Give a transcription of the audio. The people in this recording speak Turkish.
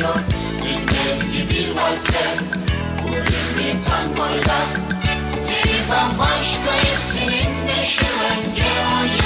yok. Gitmem gibi vazgeç Bu bir tangoyla. Yeri bambaşka hepsinin beşi önce. hayır